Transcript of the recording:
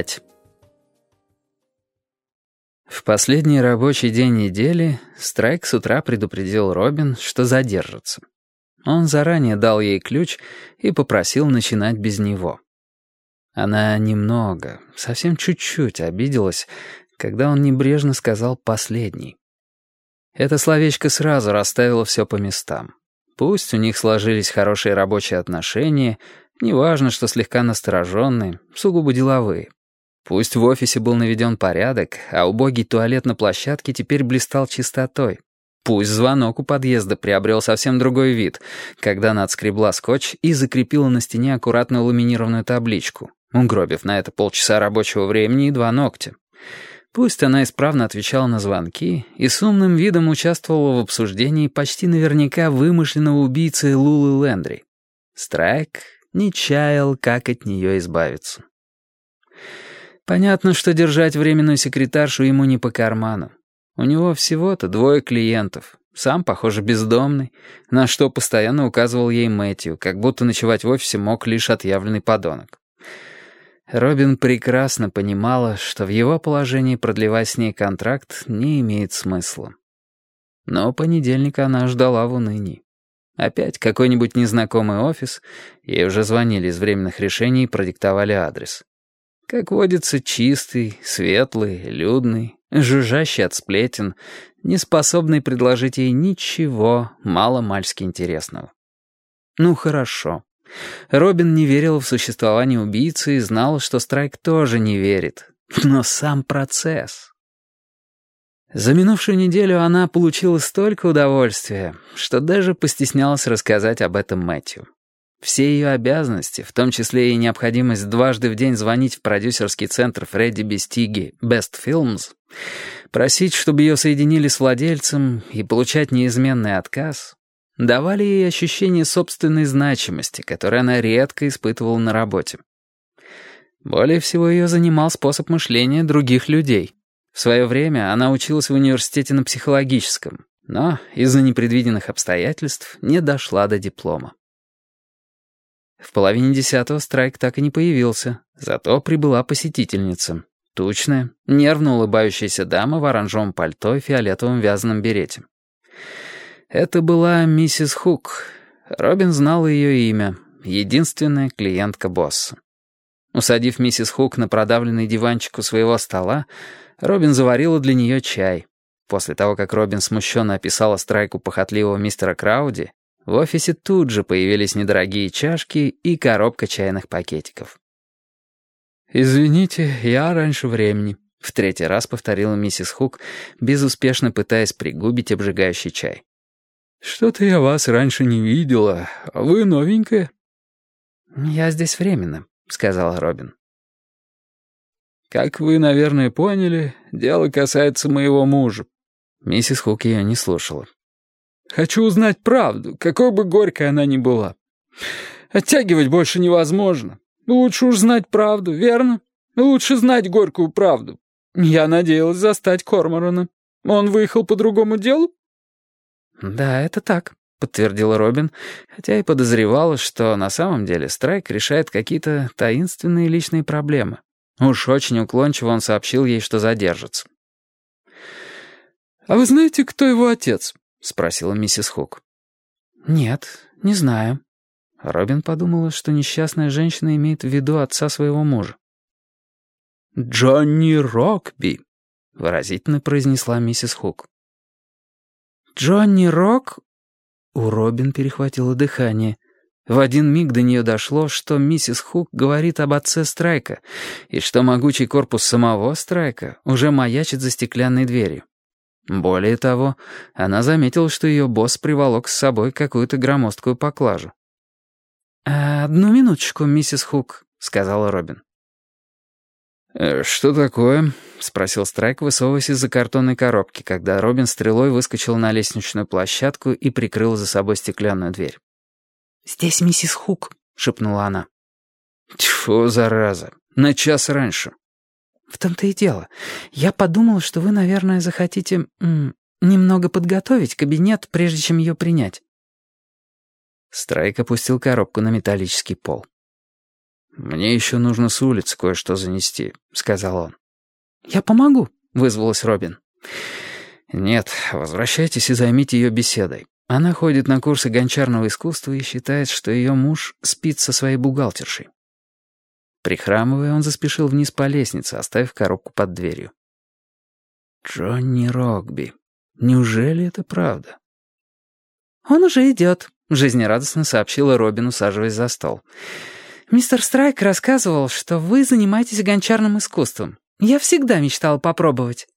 5. В последний рабочий день недели Страйк с утра предупредил Робин, что задержится. Он заранее дал ей ключ и попросил начинать без него. Она немного, совсем чуть-чуть обиделась, когда он небрежно сказал «последний». Это словечко сразу расставило все по местам. Пусть у них сложились хорошие рабочие отношения, неважно, что слегка настороженные, сугубо деловые. Пусть в офисе был наведен порядок, а убогий туалет на площадке теперь блистал чистотой. Пусть звонок у подъезда приобрел совсем другой вид, когда она отскребла скотч и закрепила на стене аккуратную ламинированную табличку, угробив на это полчаса рабочего времени и два ногтя. Пусть она исправно отвечала на звонки и с умным видом участвовала в обсуждении почти наверняка вымышленного убийцы Лулы Лендри. Страйк не чаял, как от нее избавиться. Понятно, что держать временную секретаршу ему не по карману. У него всего-то двое клиентов. Сам, похоже, бездомный, на что постоянно указывал ей Мэтью, как будто ночевать в офисе мог лишь отъявленный подонок. Робин прекрасно понимала, что в его положении продлевать с ней контракт не имеет смысла. Но понедельника она ждала в унынии. Опять какой-нибудь незнакомый офис, ей уже звонили из временных решений и продиктовали адрес. Как водится, чистый, светлый, людный, жужжащий от сплетен, не способный предложить ей ничего мало-мальски интересного. Ну хорошо. Робин не верил в существование убийцы и знал, что Страйк тоже не верит. Но сам процесс... За минувшую неделю она получила столько удовольствия, что даже постеснялась рассказать об этом Мэтью. Все ее обязанности, в том числе и необходимость дважды в день звонить в продюсерский центр Фредди Бестиги «Best Films», просить, чтобы ее соединили с владельцем и получать неизменный отказ, давали ей ощущение собственной значимости, которое она редко испытывала на работе. Более всего ее занимал способ мышления других людей. В свое время она училась в университете на психологическом, но из-за непредвиденных обстоятельств не дошла до диплома. В половине десятого Страйк так и не появился, зато прибыла посетительница. Тучная, нервно улыбающаяся дама в оранжевом пальто и фиолетовом вязаном берете. Это была миссис Хук. Робин знал ее имя, единственная клиентка босса. Усадив миссис Хук на продавленный диванчик у своего стола, Робин заварила для нее чай. После того, как Робин смущенно описала страйку похотливого мистера Крауди, в офисе тут же появились недорогие чашки и коробка чайных пакетиков. «Извините, я раньше времени», — в третий раз повторила миссис Хук, безуспешно пытаясь пригубить обжигающий чай. «Что-то я вас раньше не видела. Вы новенькая?» «Я здесь временно», — сказал Робин. «Как вы, наверное, поняли, дело касается моего мужа». Миссис Хук ее не слушала. «Хочу узнать правду, какой бы горькой она ни была. Оттягивать больше невозможно. Лучше уж знать правду, верно? Лучше знать горькую правду. Я надеялась застать Корморана. Он выехал по другому делу?» «Да, это так», — подтвердила Робин, хотя и подозревала, что на самом деле Страйк решает какие-то таинственные личные проблемы. Уж очень уклончиво он сообщил ей, что задержится. «А вы знаете, кто его отец?» — спросила миссис Хук. «Нет, не знаю». Робин подумала, что несчастная женщина имеет в виду отца своего мужа. «Джонни Рокби», — выразительно произнесла миссис Хук. «Джонни Рок?» У Робин перехватило дыхание. В один миг до нее дошло, что миссис Хук говорит об отце Страйка, и что могучий корпус самого Страйка уже маячит за стеклянной дверью. Более того, она заметила, что ее босс приволок с собой какую-то громоздкую поклажу. «Одну минуточку, миссис Хук», — сказала Робин. «Э, «Что такое?» — спросил Страйк, высовываясь из-за картонной коробки, когда Робин стрелой выскочил на лестничную площадку и прикрыл за собой стеклянную дверь. «Здесь миссис Хук», — шепнула она. «Тьфу, зараза, на час раньше». «В том-то и дело. Я подумала, что вы, наверное, захотите м, немного подготовить кабинет, прежде чем ее принять». Страйк опустил коробку на металлический пол. «Мне еще нужно с улицы кое-что занести», — сказал он. «Я помогу», — вызвалась Робин. «Нет, возвращайтесь и займите ее беседой. Она ходит на курсы гончарного искусства и считает, что ее муж спит со своей бухгалтершей». Прихрамывая, он заспешил вниз по лестнице, оставив коробку под дверью. «Джонни Рокби. Неужели это правда?» «Он уже идет», — жизнерадостно сообщила Робин, усаживаясь за стол. «Мистер Страйк рассказывал, что вы занимаетесь гончарным искусством. Я всегда мечтала попробовать».